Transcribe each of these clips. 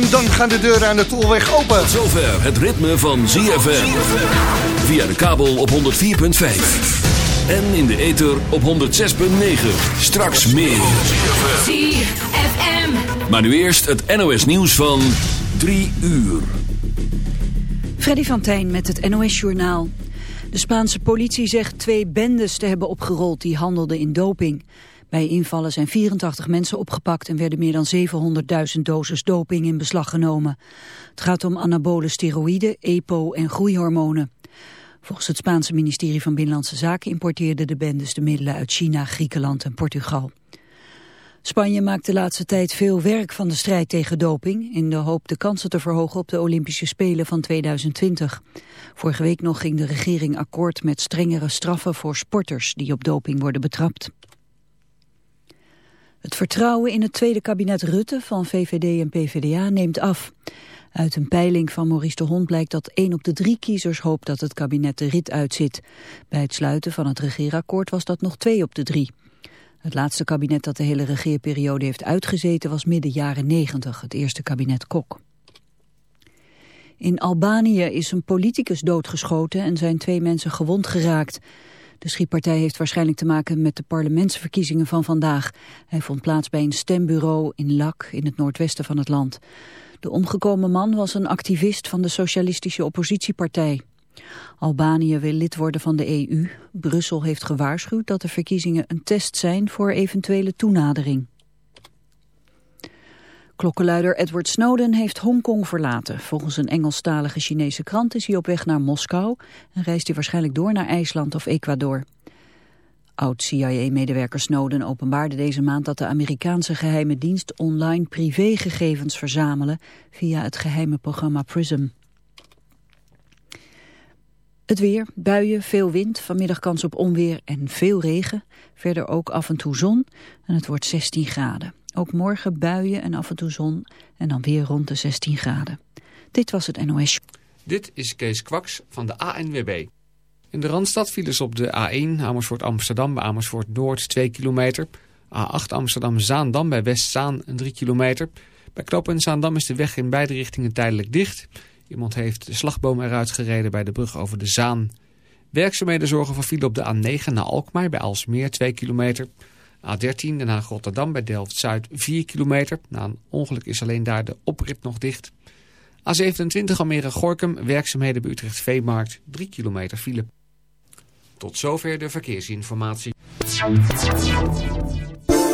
En dan gaan de deuren aan de Tolweg open. zover het ritme van ZFM. Via de kabel op 104.5. En in de ether op 106.9. Straks meer. ZFM. Maar nu eerst het NOS nieuws van 3 uur. Freddy van Tijn met het NOS-journaal. De Spaanse politie zegt twee bendes te hebben opgerold die handelden in doping. Bij invallen zijn 84 mensen opgepakt en werden meer dan 700.000 doses doping in beslag genomen. Het gaat om anabole steroïden, EPO en groeihormonen. Volgens het Spaanse ministerie van Binnenlandse Zaken importeerden de bendes de middelen uit China, Griekenland en Portugal. Spanje maakt de laatste tijd veel werk van de strijd tegen doping... in de hoop de kansen te verhogen op de Olympische Spelen van 2020. Vorige week nog ging de regering akkoord met strengere straffen voor sporters... die op doping worden betrapt. Het vertrouwen in het tweede kabinet Rutte van VVD en PvdA neemt af. Uit een peiling van Maurice de Hond blijkt dat één op de drie kiezers hoopt dat het kabinet de rit uitzit. Bij het sluiten van het regeerakkoord was dat nog twee op de drie. Het laatste kabinet dat de hele regeerperiode heeft uitgezeten was midden jaren 90, het eerste kabinet Kok. In Albanië is een politicus doodgeschoten en zijn twee mensen gewond geraakt. De schietpartij heeft waarschijnlijk te maken met de parlementsverkiezingen van vandaag. Hij vond plaats bij een stembureau in Lak in het noordwesten van het land. De omgekomen man was een activist van de socialistische oppositiepartij. Albanië wil lid worden van de EU. Brussel heeft gewaarschuwd dat de verkiezingen een test zijn voor eventuele toenadering. Klokkenluider Edward Snowden heeft Hongkong verlaten. Volgens een Engelstalige Chinese krant is hij op weg naar Moskou... en reist hij waarschijnlijk door naar IJsland of Ecuador. Oud-CIA-medewerker Snowden openbaarde deze maand dat de Amerikaanse geheime dienst online privégegevens verzamelen via het geheime programma PRISM. Het weer, buien, veel wind, vanmiddag kans op onweer en veel regen. Verder ook af en toe zon en het wordt 16 graden. Ook morgen buien en af en toe zon en dan weer rond de 16 graden. Dit was het NOS. Dit is Kees Kwaks van de ANWB. In de Randstad vielen ze op de A1 Amersfoort Amsterdam bij Amersfoort Noord 2 kilometer. A8 Amsterdam Zaandam bij Westzaan 3 kilometer. Bij knooppunt Zaandam is de weg in beide richtingen tijdelijk dicht. Iemand heeft de slagboom eruit gereden bij de brug over de Zaan. Werkzaamheden zorgen voor file op de A9 naar Alkmaar bij Alsmeer 2 kilometer. A13 Den Haag-Rotterdam bij Delft-Zuid 4 kilometer. Na een ongeluk is alleen daar de oprit nog dicht. A27 Almere-Gorkum, werkzaamheden bij Utrecht Veemarkt 3 kilometer file. Tot zover de verkeersinformatie.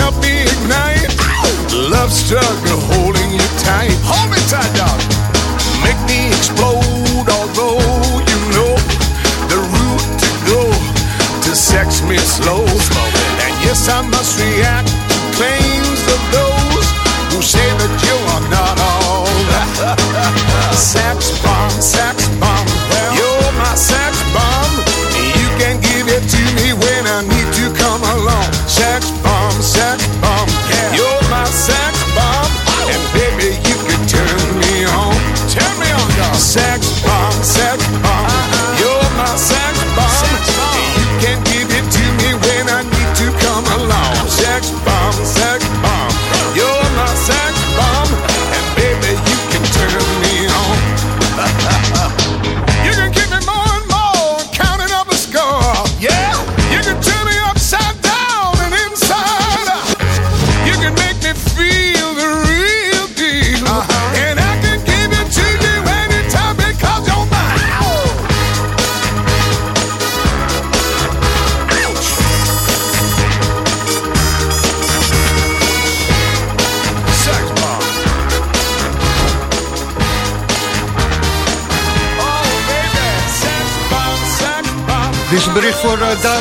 Help me ignite. Love struggle holding you tight. Hold me tight, dog. Make me explode, although you know the route to go to sex me slow. And yes, I must react to claims of those who say that you are not all sex bomb, sex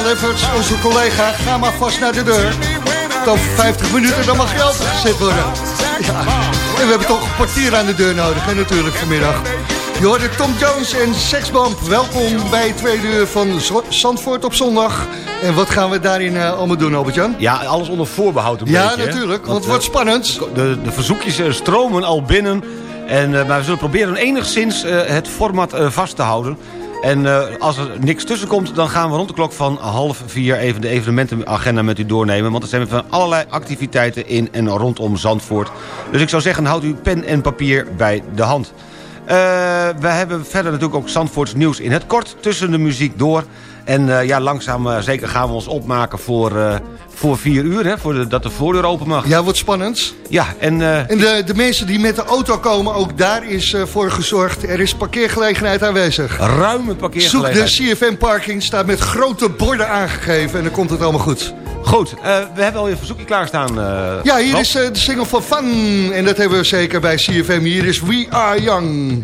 Lefferts, onze collega. Ga maar vast naar de deur. Over 50 minuten, dan mag je gezet worden. Ja. En we hebben toch een portier aan de deur nodig, hè, natuurlijk, vanmiddag. Je hoorde Tom Jones en Sexbomb. Welkom bij het tweede uur van Zandvoort op zondag. En wat gaan we daarin eh, allemaal doen, Albert-Jan? Ja, alles onder voorbehoud een Ja, beetje. natuurlijk, want het wordt eh, spannend. De, de verzoekjes eh, stromen al binnen. En, maar we zullen proberen enigszins het format vast te houden. En eh, als er niks tussen komt, dan gaan we rond de klok van half vier... even de evenementenagenda met u doornemen. Want er zijn van allerlei activiteiten in en rondom Zandvoort. Dus ik zou zeggen, houd uw pen en papier bij de hand. Eh, we hebben verder natuurlijk ook Zandvoorts nieuws in het kort tussen de muziek door. En eh, ja, langzaam eh, zeker gaan we ons opmaken voor, eh, voor vier uur, hè, voor de, dat de voordeur open mag. Ja, wat spannend. Ja, en... En de, de mensen die met de auto komen, ook daar is voor gezorgd. Er is parkeergelegenheid aanwezig. Ruime Zoek parkeergelegenheid. de CFM-parking, staat met grote borden aangegeven en dan komt het allemaal goed. Goed, we hebben alweer een verzoekje klaarstaan. Ja, hier Rob. is de single van Fun en dat hebben we zeker bij CFM. Hier is We Are Young.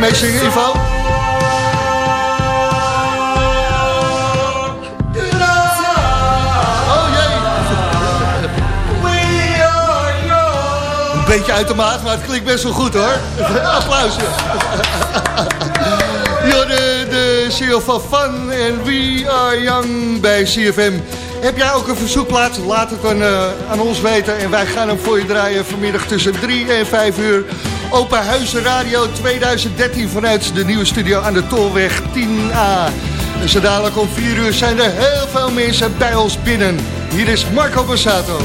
meezingen, Ivo? Oh, een beetje uit de maat, maar het klinkt best wel goed hoor. Applausje. Jorden, de CEO van Fun en We Are Young bij CFM. Heb jij ook een verzoekplaats? Laat het dan eh, aan ons weten. En wij gaan hem voor je draaien vanmiddag tussen 3 en 5 uur Open Huizen Radio 2013 vanuit de nieuwe studio aan de Tolweg 10A. En zo dadelijk om 4 uur zijn er heel veel mensen bij ons binnen. Hier is Marco Borsato.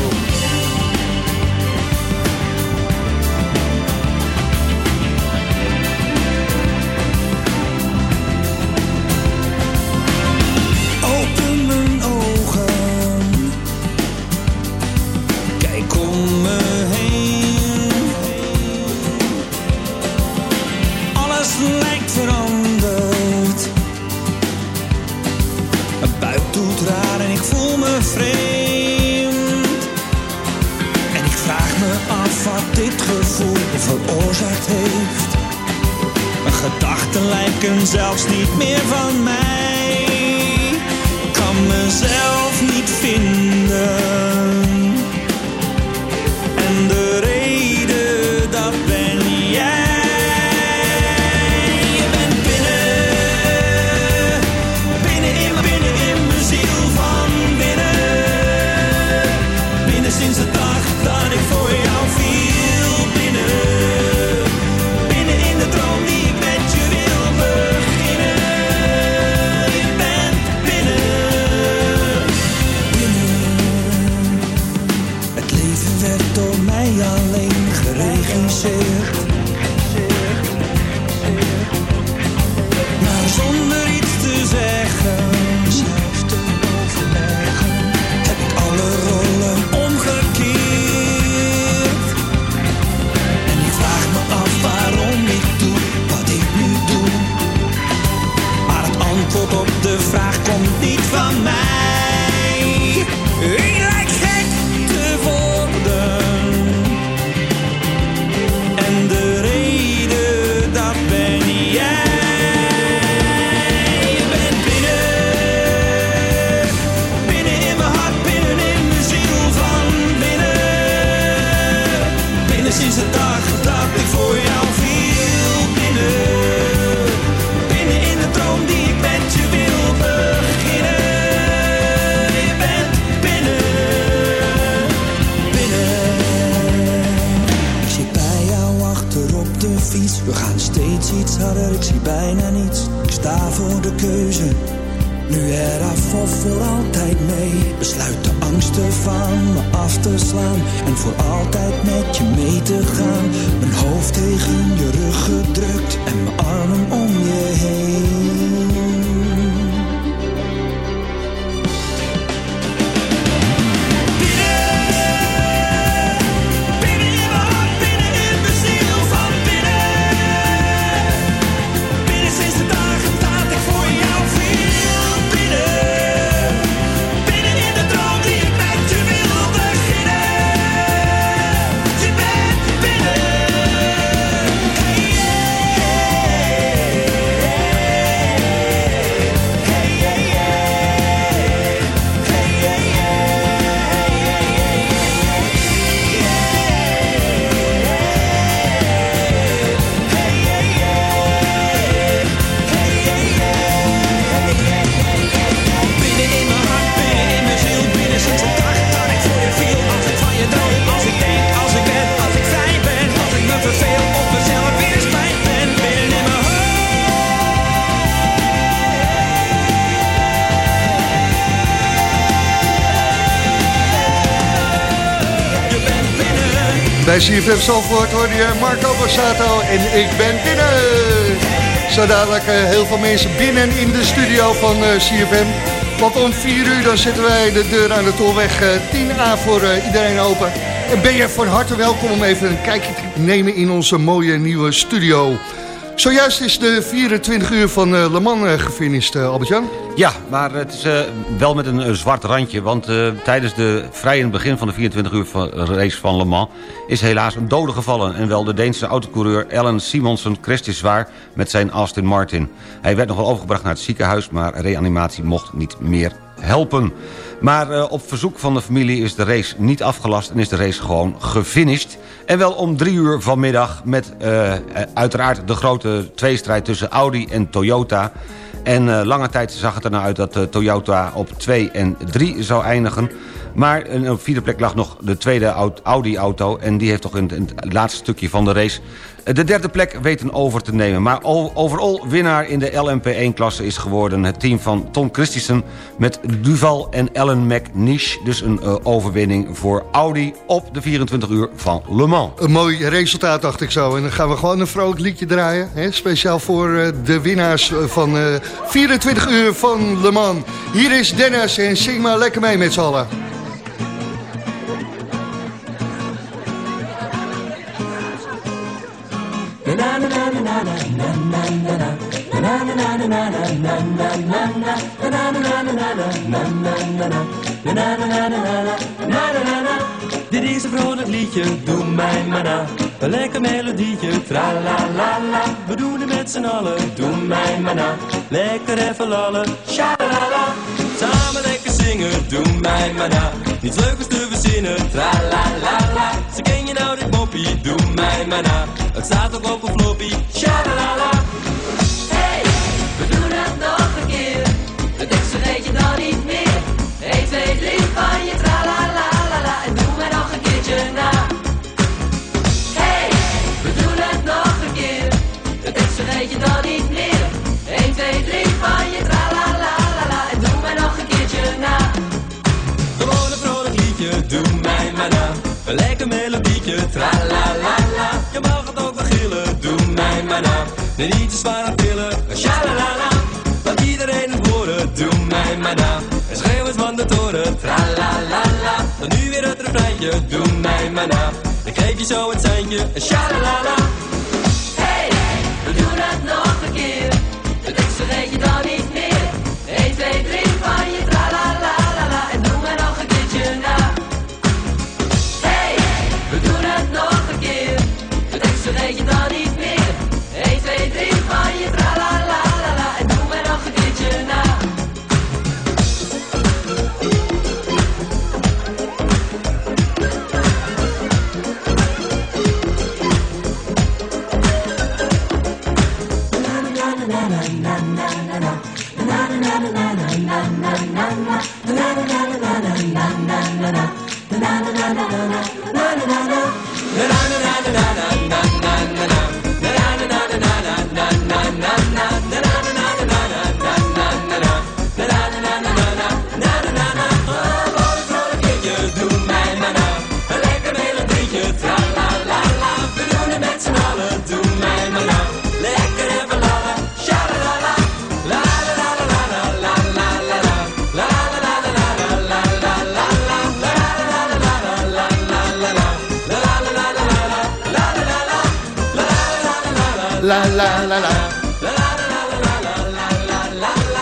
CFM Zandvoort hoorde je Marco Borsato en ik ben binnen. Zo dadelijk eh, heel veel mensen binnen in de studio van eh, CFM. Want om 4 uur dan zetten wij de deur aan de tolweg eh, 10A voor eh, iedereen open. En ben je van harte welkom om even een kijkje te nemen in onze mooie nieuwe studio. Zojuist is de 24 uur van Le Mans gefinished, Albert-Jan. Ja, maar het is wel met een zwart randje. Want tijdens de vrij in het begin van de 24 uur van, race van Le Mans... is helaas een dode gevallen. En wel de Deense autocoureur Ellen Simonsen zwaar met zijn Aston Martin. Hij werd nog wel overgebracht naar het ziekenhuis... maar reanimatie mocht niet meer helpen. Maar eh, op verzoek van de familie is de race niet afgelast... en is de race gewoon gefinished. En wel om drie uur vanmiddag met eh, uiteraard de grote tweestrijd tussen Audi en Toyota... En eh, lange tijd zag het er nou uit dat eh, Toyota op 2 en 3 zou eindigen. Maar eh, op vierde plek lag nog de tweede Aud- Audi-auto... en die heeft toch in het laatste stukje van de race... de derde plek weten over te nemen. Maar overal winnaar in de LMP1-klasse is geworden... het team van Tom Christensen met Duval en Ellen McNish. Dus een eh, overwinning voor Audi op de 24 uur van Le Mans. Een mooi resultaat, dacht ik zo. En dan gaan we gewoon een vrolijk liedje draaien. Hè? Speciaal voor eh, de winnaars eh, van eh 24 uur van Le Mans. Hier is Dennis en zing maar lekker mee met z'n allen. Dit is een vrolijk liedje, doe mij maar na. Een lekker melodietje, tra la la la. We doen het met z'n allen, doe mij maar na. Lekker even lallen, sha la la. Samen doe mij maar na. Niets leukers te verzinnen, tra la la la. Ze ken je nou dit moppie, doe mij maar na. Het staat ook op een floppy, sha la la la. Een lekker melodietje, tra la la la. Je mag het ook wel gillen, doe mij maar na. Nee, niet te zwaar aan tillen, sha la la la. Iedereen het horen, doe mij maar na. En schreeuw eens van de toren, tra la la la. Dan nu weer het refreintje, doe mij maar na. Dan geef je zo het seintje, sha la la la. Hey, we doen het nog een keer. la la la la.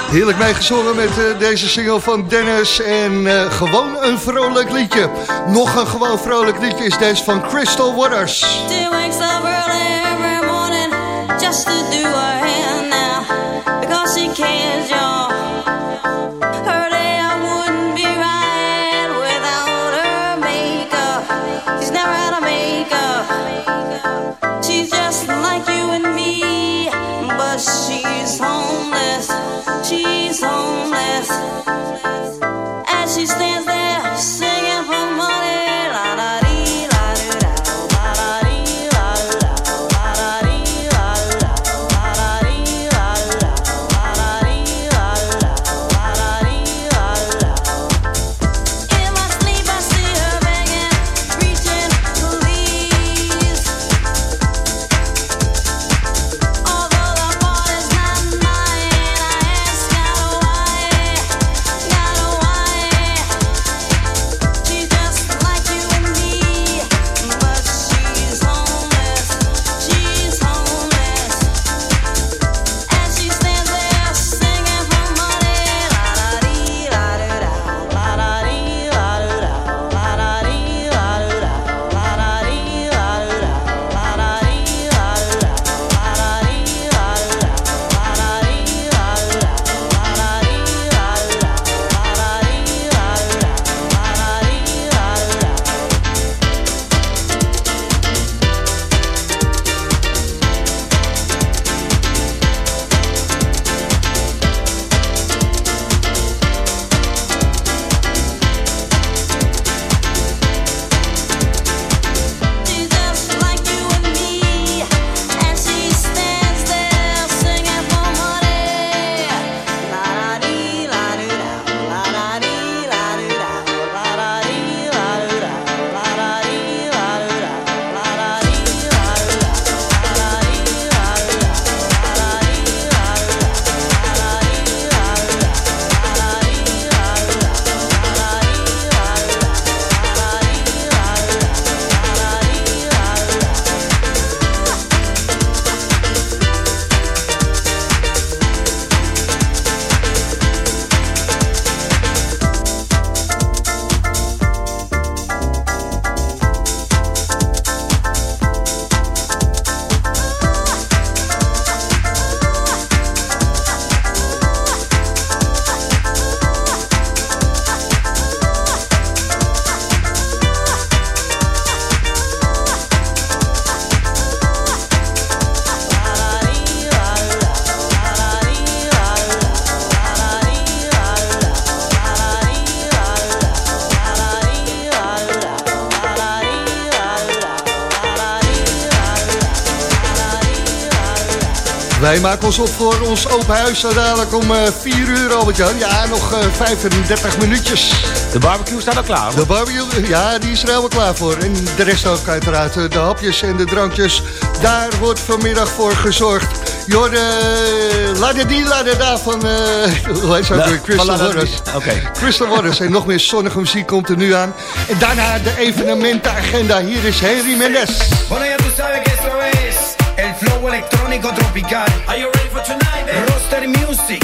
Heerlijk meegezongen met eh, deze single van Dennis en eh, gewoon een vrolijk liedje. Nog een gewoon vrolijk liedje is deze van Crystal Waters. place. Ons op voor ons open huis zo dadelijk om 4 uur, Albert-Jan. Ja, nog eh, 35 minuutjes. De barbecue staat al klaar. De barbecue, ja, die is er helemaal klaar voor. En de rest ook uiteraard. eh, De hapjes en de drankjes, daar wordt vanmiddag voor gezorgd. Jorde, laat die, laat daar van, eh hoe heet ze ook La- weer? Crystal Waters. Oké. Crystal Waters en nog meer zonnige muziek komt er nu aan. En daarna de evenementenagenda. Hier is Henry Mendes. Bueno, ya tú sabes que eso es el flow electrónico tropical. study music.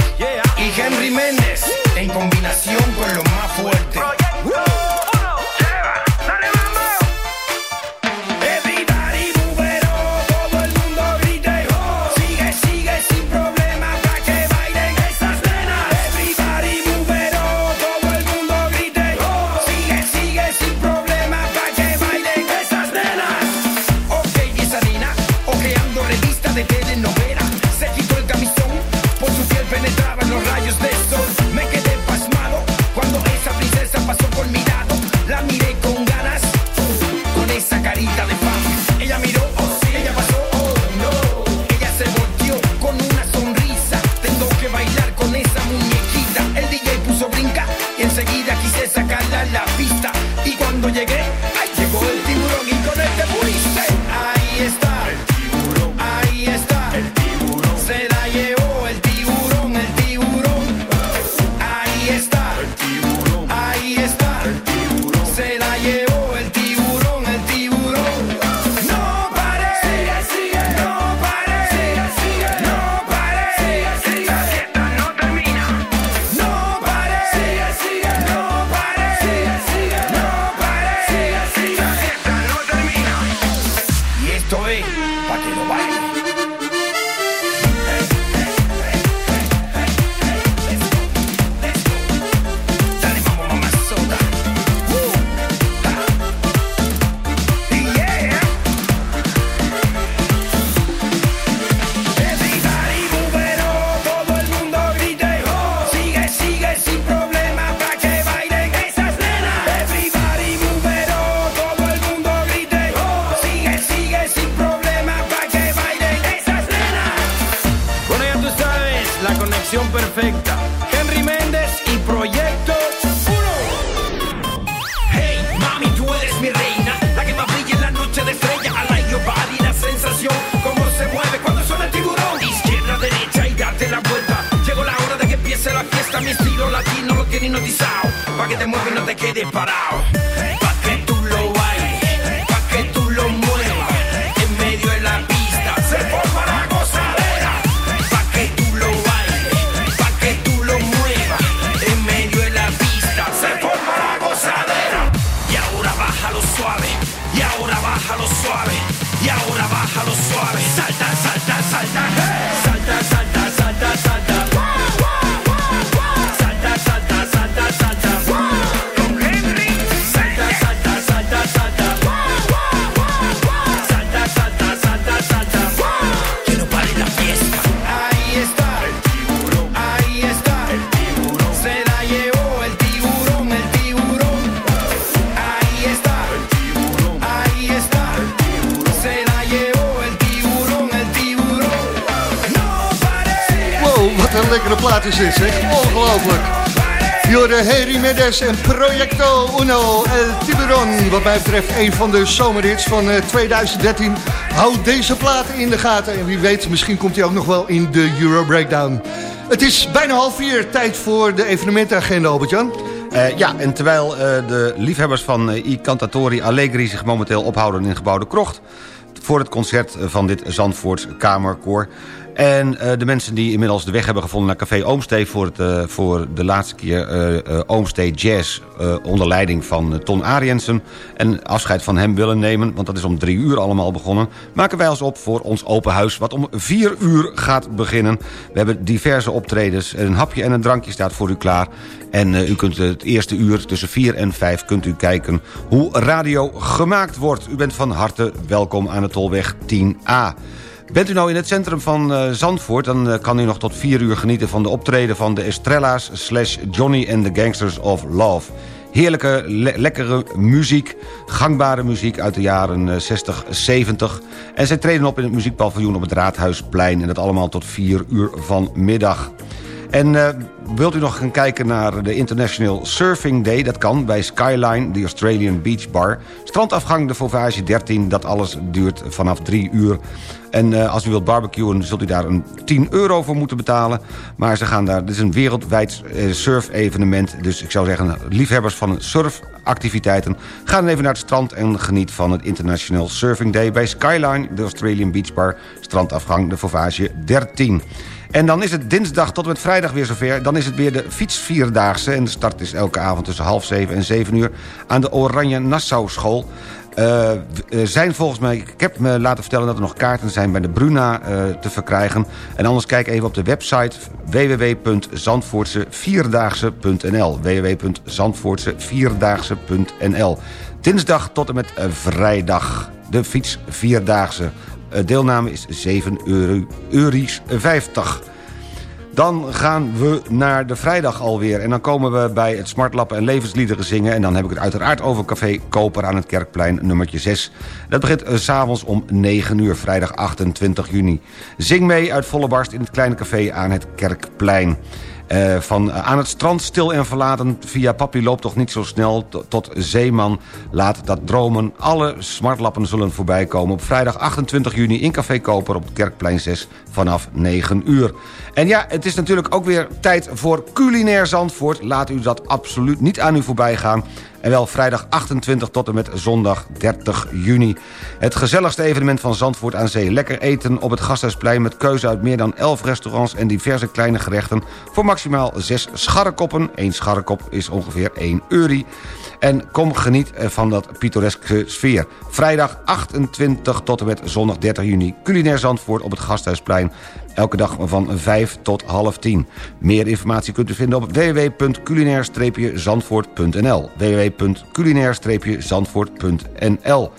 Pa' que te muevas y no te quedes parado. Lekkere plaat is dit, zeg. Ongelooflijk. Jorde Harry Mendes en Projecto Uno El Tiburon. Wat mij betreft een van de zomerhits van eh, 2013. Houd deze plaat in de gaten. En wie weet, misschien komt hij ook nog wel in de Euro Breakdown. Het is bijna half vier. Tijd voor de evenementenagenda, Albert-Jan. Eh, ja, en terwijl eh, de liefhebbers van eh, I Cantatori Allegri zich momenteel ophouden in gebouwde krocht... voor het concert van dit Zandvoorts Kamerkoor... en eh, de mensen die inmiddels de weg hebben gevonden naar Café Oomstee... voor, het, eh, voor de laatste keer Oomstee Jazz onder leiding van Ton Ariensen... en afscheid van hem willen nemen, want dat is om drie uur allemaal begonnen... maken wij ons op voor ons open huis, wat om vier uur gaat beginnen. We hebben diverse optredens, een hapje en een drankje staat voor u klaar... En u kunt het eerste uur tussen 4 en 5 kunt u kijken hoe radio gemaakt wordt. U bent van harte welkom aan de Tolweg 10A. Bent u nou in het centrum van eh, Zandvoort... dan eh, kan u nog tot 4 uur genieten van de optreden van de Estrella's... slash Johnny and the Gangsters of Love. Heerlijke, le- lekkere muziek, gangbare muziek uit de jaren eh, 60, 70. En zij treden op in het muziekpaviljoen op het Raadhuisplein... en dat allemaal tot 4 uur vanmiddag. En eh, wilt u nog gaan kijken naar de International Surfing Day? Dat kan bij Skyline, de Australian Beach Bar. Strandafgang de Fauvage 13, dat alles duurt vanaf 3 uur. En eh, als u wilt barbecuen, zult u daar een 10 euro voor moeten betalen. Maar ze gaan daar, dit is een wereldwijd eh, surf-evenement. Dus ik zou zeggen, liefhebbers van surfactiviteiten... ga dan even naar het strand en geniet van het International Surfing Day... bij Skyline, de Australian Beach Bar. Strandafgang de Fauvage 13. En dan is het dinsdag tot en met vrijdag weer zover. Dan is het weer de fietsvierdaagse. En de start is elke avond tussen half zeven en zeven uur... aan de Oranje Nassau School. Eh, er zijn volgens mij, ik heb me laten vertellen dat er nog kaarten zijn bij de Bruna eh, te verkrijgen. En anders kijk even op de website www.zandvoortsevierdaagse.nl www.zandvoortsevierdaagse.nl Dinsdag tot en met eh, vrijdag, de fietsvierdaagse. Eh, deelname is 7 euro, euro's 50. Dan gaan we naar de vrijdag alweer. En dan komen we bij het Smartlappen en levensliederen zingen. En dan heb ik het uiteraard over Café Koper aan het Kerkplein nummertje 6. Dat begint eh, s'avonds om 9 uur, vrijdag 28 juni. Zing mee uit volle barst in het kleine café aan het Kerkplein. Eh, van eh, aan het strand stil en verlaten via Papi loopt toch niet zo snel to- tot Zeeman. Laat dat dromen. Alle smartlappen zullen voorbij komen op vrijdag 28 juni in Café Koper op het Kerkplein 6 vanaf 9 uur. En ja, het is natuurlijk ook weer tijd voor culinair Zandvoort. Laat u dat absoluut niet aan u voorbij gaan. En wel vrijdag 28 tot en met zondag 30 juni. Het gezelligste evenement van Zandvoort aan Zee. Lekker eten op het Gasthuisplein met keuze uit meer dan 11 restaurants... en diverse kleine gerechten voor maximaal 6 scharrekoppen. Eén scharrekop is ongeveer 1 euro. En kom geniet eh, van dat pittoreske sfeer. Vrijdag 28 tot en met zondag 30 juni. Culinair Zandvoort op het Gasthuisplein. Elke dag van 5 tot half 10. Meer informatie kunt u vinden op www.culinair-zandvoort.nl www.culinair-zandvoort.nl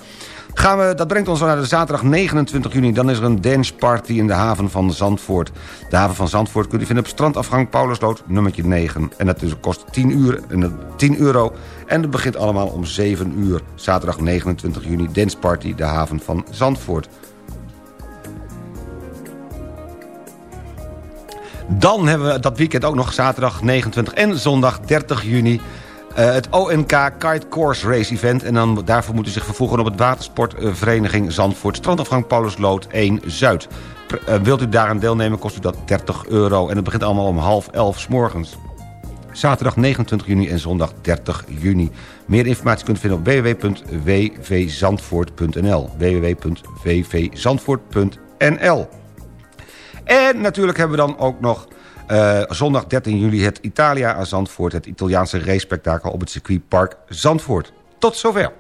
Gaan we, dat brengt ons naar de zaterdag 29 juni. Dan is er een danceparty in de haven van Zandvoort. De haven van Zandvoort kunt u vinden op strandafgang Paulusloot nummertje 9. En dat kost 10, uur, en dat- 10 euro. En het begint allemaal om 7 uur. Zaterdag 29 juni danceparty de haven van Zandvoort. Dan hebben we dat weekend ook nog zaterdag 29 en zondag 30 juni... eh, het ONK Kite Course Race Event. En dan, daarvoor moet u zich vervoegen op het watersportvereniging Zandvoort... strandafgang Paulusloot 1 Zuid. Eh, wilt u daaraan deelnemen, kost u dat 30 euro. En het begint allemaal om half elf 's morgens. Zaterdag 29 juni en zondag 30 juni. Meer informatie kunt u vinden op www.wvzandvoort.nl www.vvzandvoort.nl En natuurlijk hebben we dan ook nog eh, zondag 13 juli het Italia aan Zandvoort... het Italiaanse race-spektakel op het circuitpark Zandvoort. Tot zover.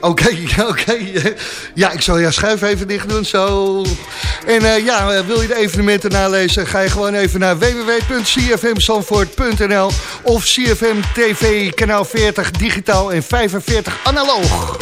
Oké, oké. Ja, ik zal jouw schuif even dicht doen, zo. En eh, ja, eh, wil je de evenementen nalezen... ga je gewoon even naar www.cfmzandvoort.nl... of CFM TV, kanaal 40, digitaal en 45 analoog.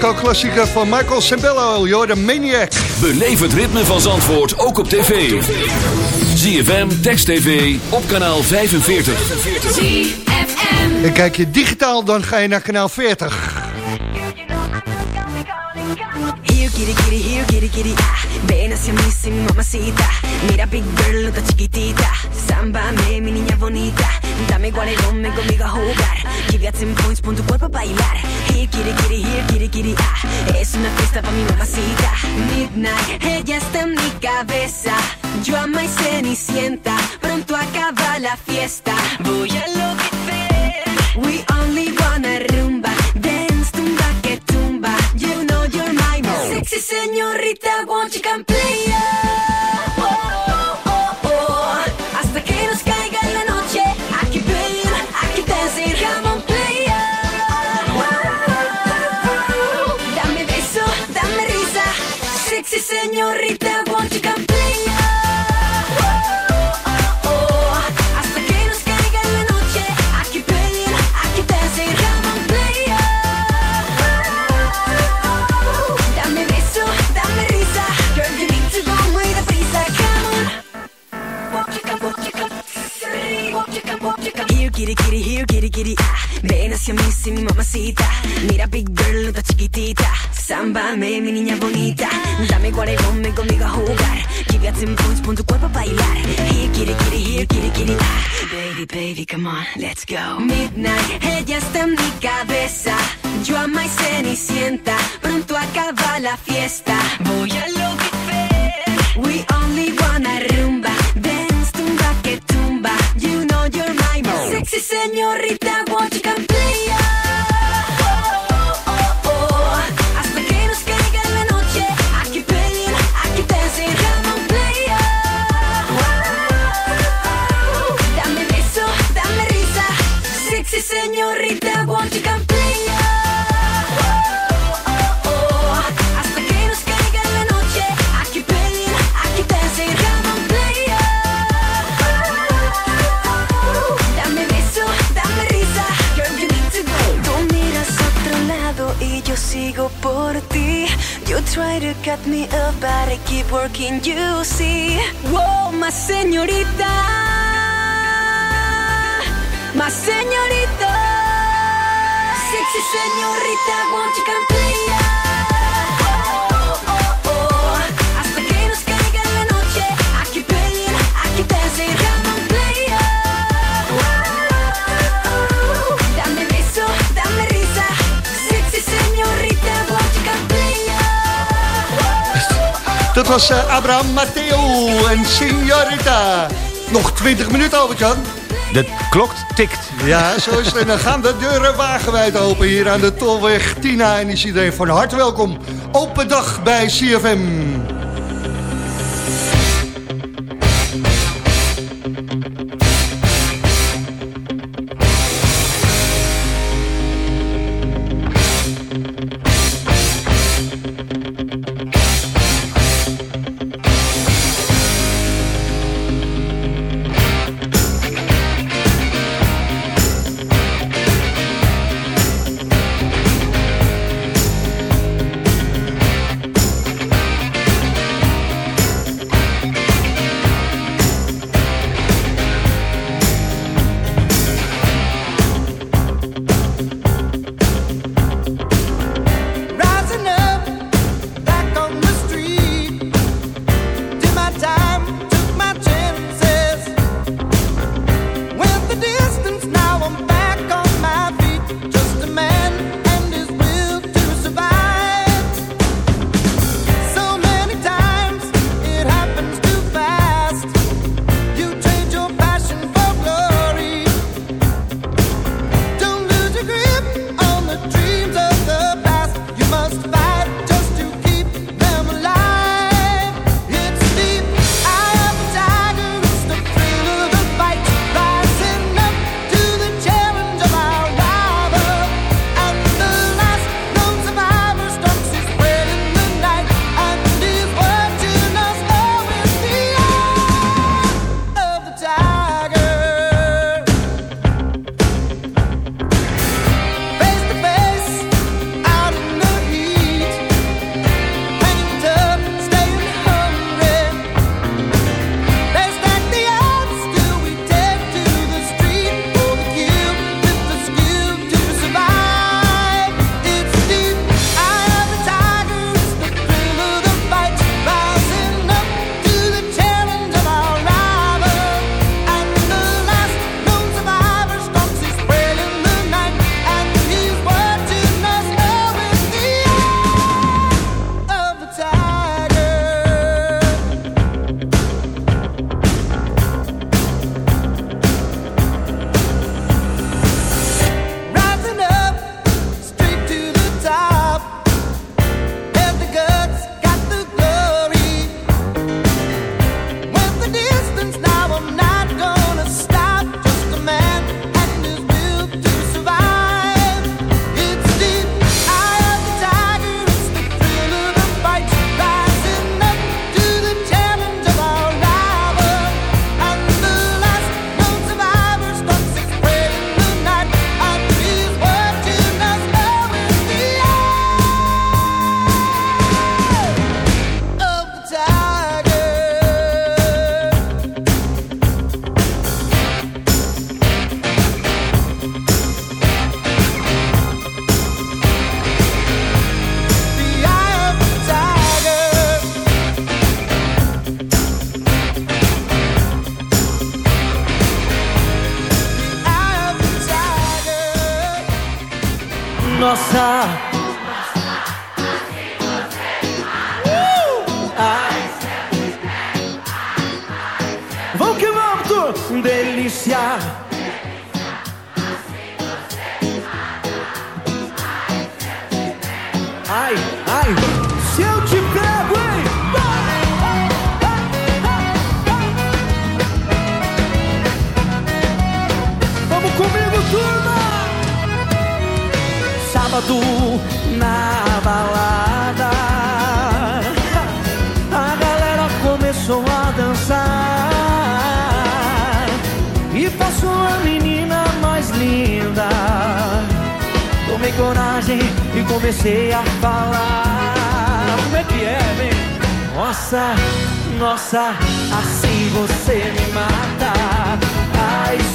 Disco-klassieker van Michael Sembello, You're the Maniac. Beleef het ritme van Zandvoort ook op tv. ZFM, Text TV, op kanaal 45. En kijk je digitaal, dan ga je naar kanaal 40. Kitty, kitty, here, kitty, kitty, ah. Ven hacia mí, sin mi mamacita. Mira, big girl, no está chiquitita. Sámbame, mi niña bonita. Dame igual y ponme conmigo a jugar. Give ya 10 points, pon tu cuerpo a bailar. Here, kitty, kitty, here, kitty, kitty, ah. Es una fiesta pa' mi mamacita. Midnight, ella está en mi cabeza. Yo ama y cenicienta. Pronto acaba la fiesta. Voy a enloquecer. We only wanna rumba. Sexy señorita. Won't you come play? Oh, Ah, ven hacia mí, sí, mi mamacita. Mira, big girl, está chiquitita. Sámbame, mi niña bonita. Dame y ponme conmigo a jugar. Give 10 points, pon tu cuerpo a bailar. Here, kitty, kitty, here, kitty, kitty. Ah, baby, baby, come on, let's go. Midnight, ella está en mi cabeza. Yo ama y cenicienta. Pronto acaba la fiesta. Voy a enloquecer. We only wanna rumba. Dance, tumba, que tumba on your mind. Sexy señorita, what you can play. Try to cut me up, but I keep working, you see. Whoa, más señorita. Más señorita. Sexy señorita, won't you come play? Dat was eh, Abraham Matteo en Signorita. Nog 20 minuten, Albert-Jan. De klok tikt. Ja, zo is het. En dan gaan de deuren wagenwijd open hier aan de Tolweg Tina. En is iedereen van harte welkom. Open dag bij CFM.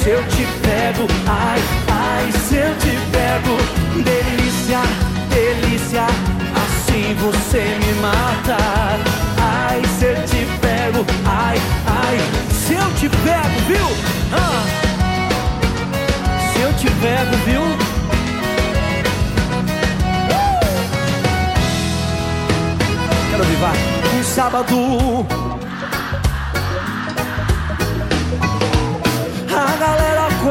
Se eu te pego, ai, ai, se eu te pego. Delícia, delícia, assim você me mata. Ai, se eu te pego, ai, ai, se eu te pego, viu? Ah. Se eu te pego, viu? Quero ouvir, vai. Um sábado.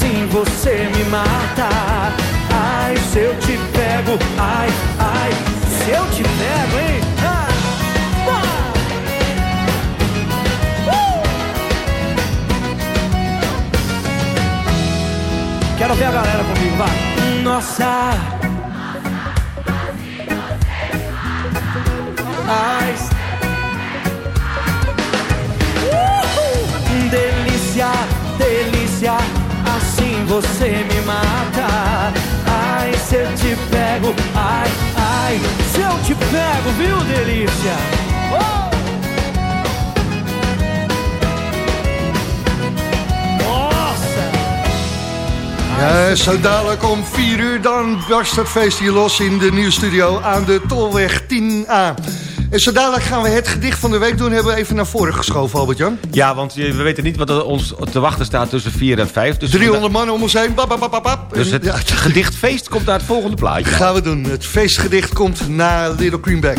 assim você me mata. Ai, se eu te pego, ai, ai, se eu te pego, hein? Ah, uh! Quero ver a galera comigo, vai. Nossa. Ai! Delícia, delícia, você me mata. Ai, se eu te pego, ai, ai, se eu te pego, viu, delícia? Oh! Nossa! Ja, zo dadelijk om 4 uur dan barst het feest hier los in de nieuwe studio aan de Tolweg 10A. En zo dadelijk gaan we het gedicht van de week doen. Hebben we even naar voren geschoven, Albert-Jan. Ja, want we weten niet wat er ons te wachten staat tussen 4 en 5. Dus 300 man om ons heen. Bap, bap, bap, bap, bap. Dus het Ja, gedichtfeest komt naar het volgende plaatje. gaan we doen. Het feestgedicht komt na Little Greenback.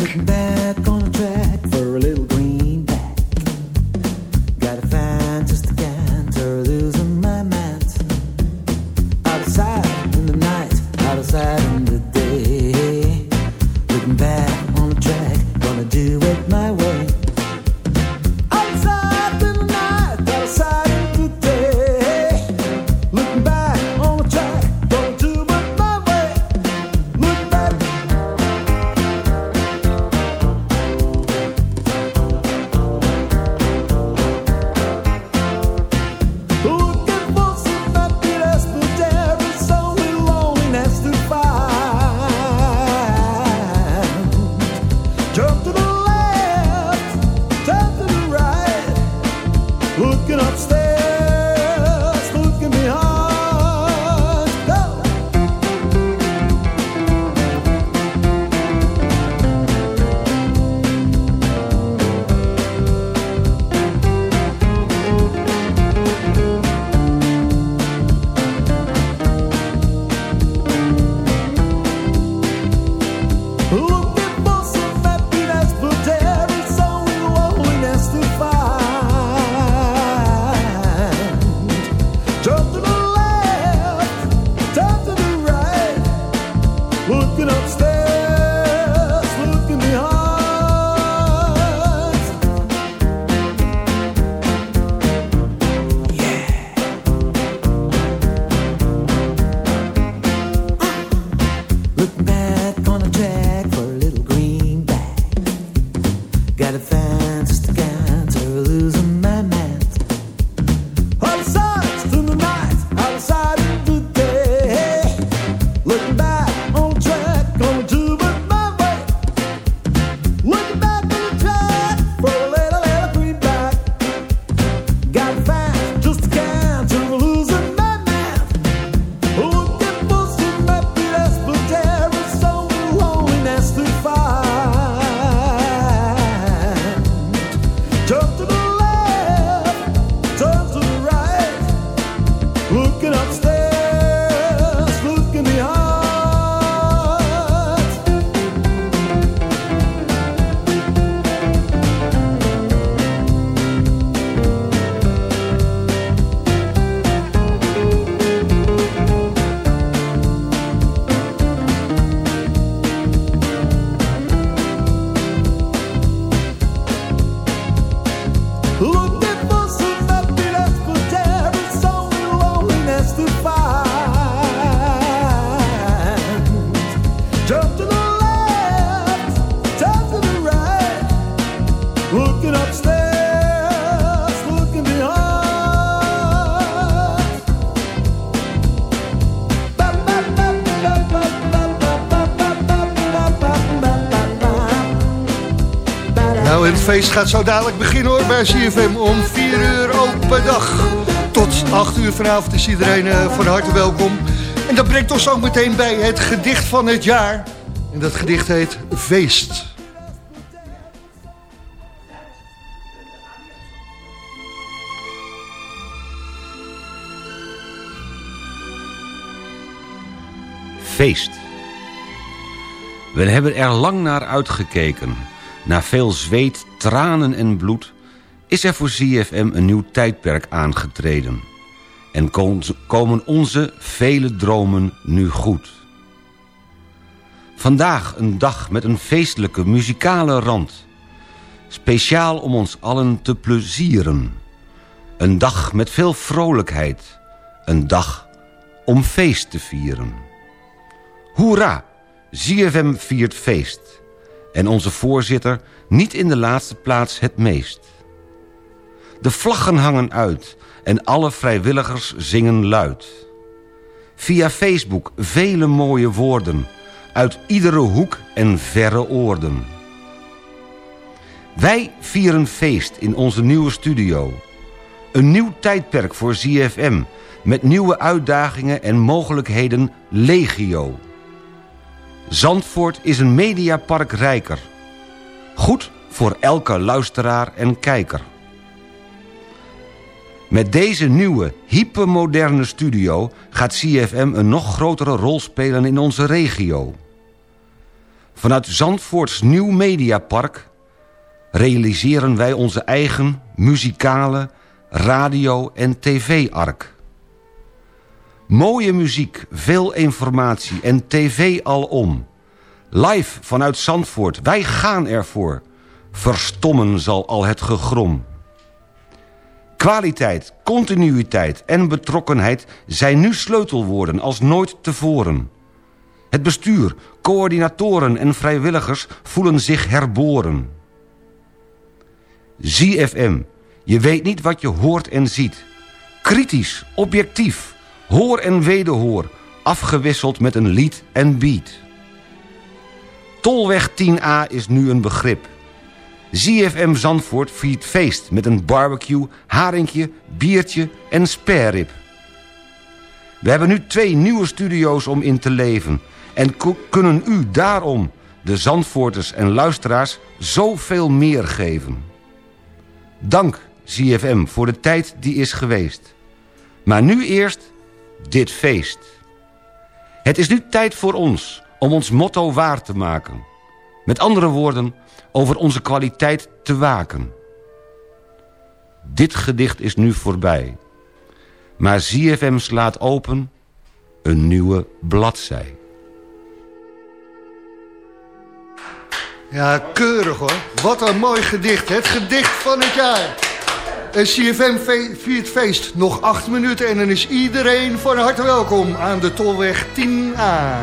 Feest gaat zo dadelijk beginnen hoor bij CFM om 4 uur open dag. Tot 8 uur vanavond is iedereen eh, van harte welkom. En dat brengt ons ook meteen bij het gedicht van het jaar. En dat gedicht heet Feest. Feest. We hebben er lang naar uitgekeken. Na veel zweet, tranen en bloed... is er voor ZFM een nieuw tijdperk aangetreden. En komen onze vele dromen nu goed. Vandaag een dag met een feestelijke muzikale rand. Speciaal om ons allen te plezieren. Een dag met veel vrolijkheid. Een dag om feest te vieren. Hoera! ZFM viert feest. En onze voorzitter niet in de laatste plaats het meest. De vlaggen hangen uit en alle vrijwilligers zingen luid. Via Facebook vele mooie woorden... uit iedere hoek en verre oorden. Wij vieren feest in onze nieuwe studio. Een nieuw tijdperk voor ZFM... met nieuwe uitdagingen en mogelijkheden legio... Zandvoort is een mediapark rijker. Goed voor elke luisteraar en kijker. Met deze nieuwe, hypermoderne studio... gaat CFM een nog grotere rol spelen in onze regio. Vanuit Zandvoorts nieuw mediapark... realiseren wij onze eigen muzikale radio- en tv-ark. Mooie muziek, veel informatie en tv alom. Live vanuit Zandvoort, wij gaan ervoor. Verstommen zal al het gegrom. Kwaliteit, continuïteit en betrokkenheid zijn nu sleutelwoorden als nooit tevoren. Het bestuur, coördinatoren en vrijwilligers voelen zich herboren. ZFM, je weet niet wat je hoort en ziet. Kritisch, objectief, hoor en wederhoor, afgewisseld met een lied en beat. Tolweg 10A is nu een begrip. ZFM Zandvoort viert feest met een barbecue, haringje, biertje en sparerib. We hebben nu twee nieuwe studio's om in te leven... en kunnen u daarom, de Zandvoorters en luisteraars, zoveel meer geven. Dank, ZFM, voor de tijd die is geweest. Maar nu eerst dit feest. Het is nu tijd voor ons om ons motto waar te maken. Met andere woorden, over onze kwaliteit te waken. Dit gedicht is nu voorbij. Maar ZFM slaat open een nieuwe bladzij. Ja, keurig hoor. Wat een mooi gedicht. Het gedicht van het jaar. En CFM fe- viert feest. Nog acht minuten en dan is iedereen van harte welkom aan de Tolweg 10A.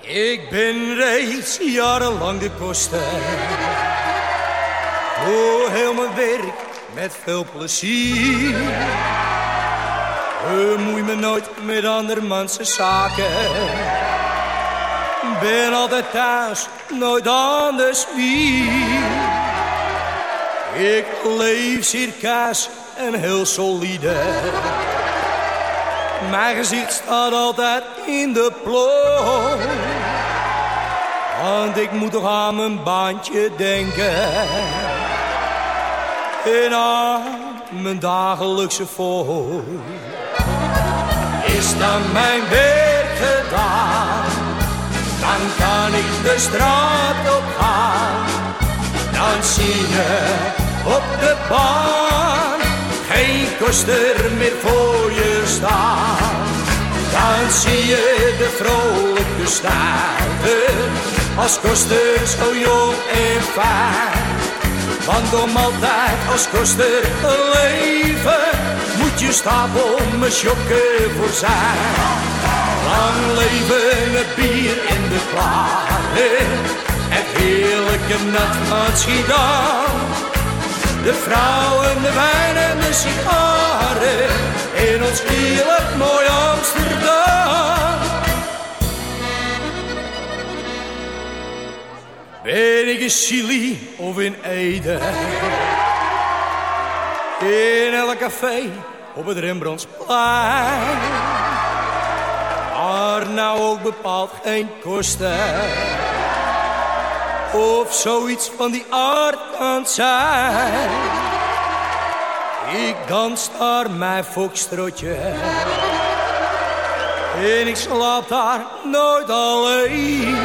Ik ben reeds jarenlang de koster. Doe heel mijn werk met veel plezier. Bemoei me nooit met andermans zaken. Ben altijd thuis, nooit anders wie. Ik leef circa's en heel solide. Mijn gezicht staat altijd in de plooi. Want ik moet toch aan mijn baantje denken. En aan mijn dagelijkse fooi. Is dan mijn werk gedaan, dan kan ik de straat op gaan. Dan zie je op de baan geen koster meer voor je staan. Dan zie je de vrolijke stuiter als koster zo jong en fijn. Want om altijd als koster te leven moet je stapel me sjokken voor zijn. Lang leven het bier in de klaren, het heerlijke nat van Schiedam. De vrouwen, de wijn en de sigaren. In ons heerlijk mooi Amsterdam. Ben ik in Chili of in Ede? In elk café op het Rembrandtsplein. Maar nou ook bepaald geen kosten. Of zoiets van die aard zijn. Ik dans daar mijn foxtrotje. En ik slaap daar nooit alleen.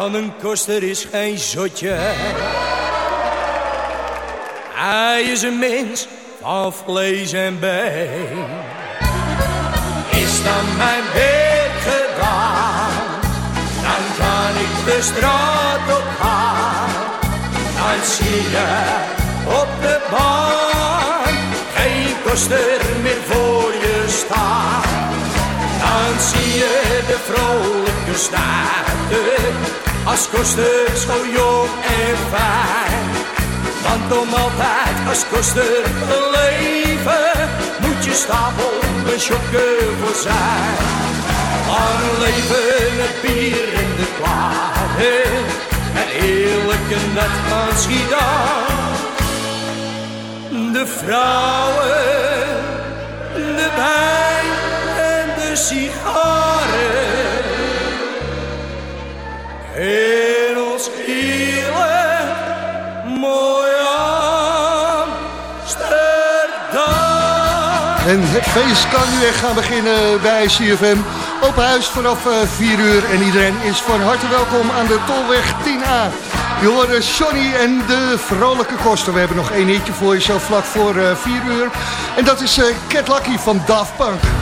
Een koster is geen zotje. Hij is een mens van vlees en been. Is dan mijn werk gedaan, dan kan ik de straat op gaan. Dan zie je op de baan geen koster meer voor je staan. Dan zie je de vrolijke staarten, als koster zo jong en fijn. Want om altijd als koster te leven, moet je stapel een chokken voor zijn. Lang leven het bier in de klare, en eerlijke nat van Schiedam. De vrouwen, de wijn en de sigaren. In ons heerlijk mooi Amsterdam. En het feest kan nu echt gaan beginnen bij CFM. Open huis vanaf eh, 4 uur en iedereen is van harte welkom aan de Tolweg 10A. Je hoorde Johnny en de vrolijke kosten. We hebben nog één hitje voor je zo vlak voor eh, 4 uur. En dat is eh, Cat Lucky van Daft Punk.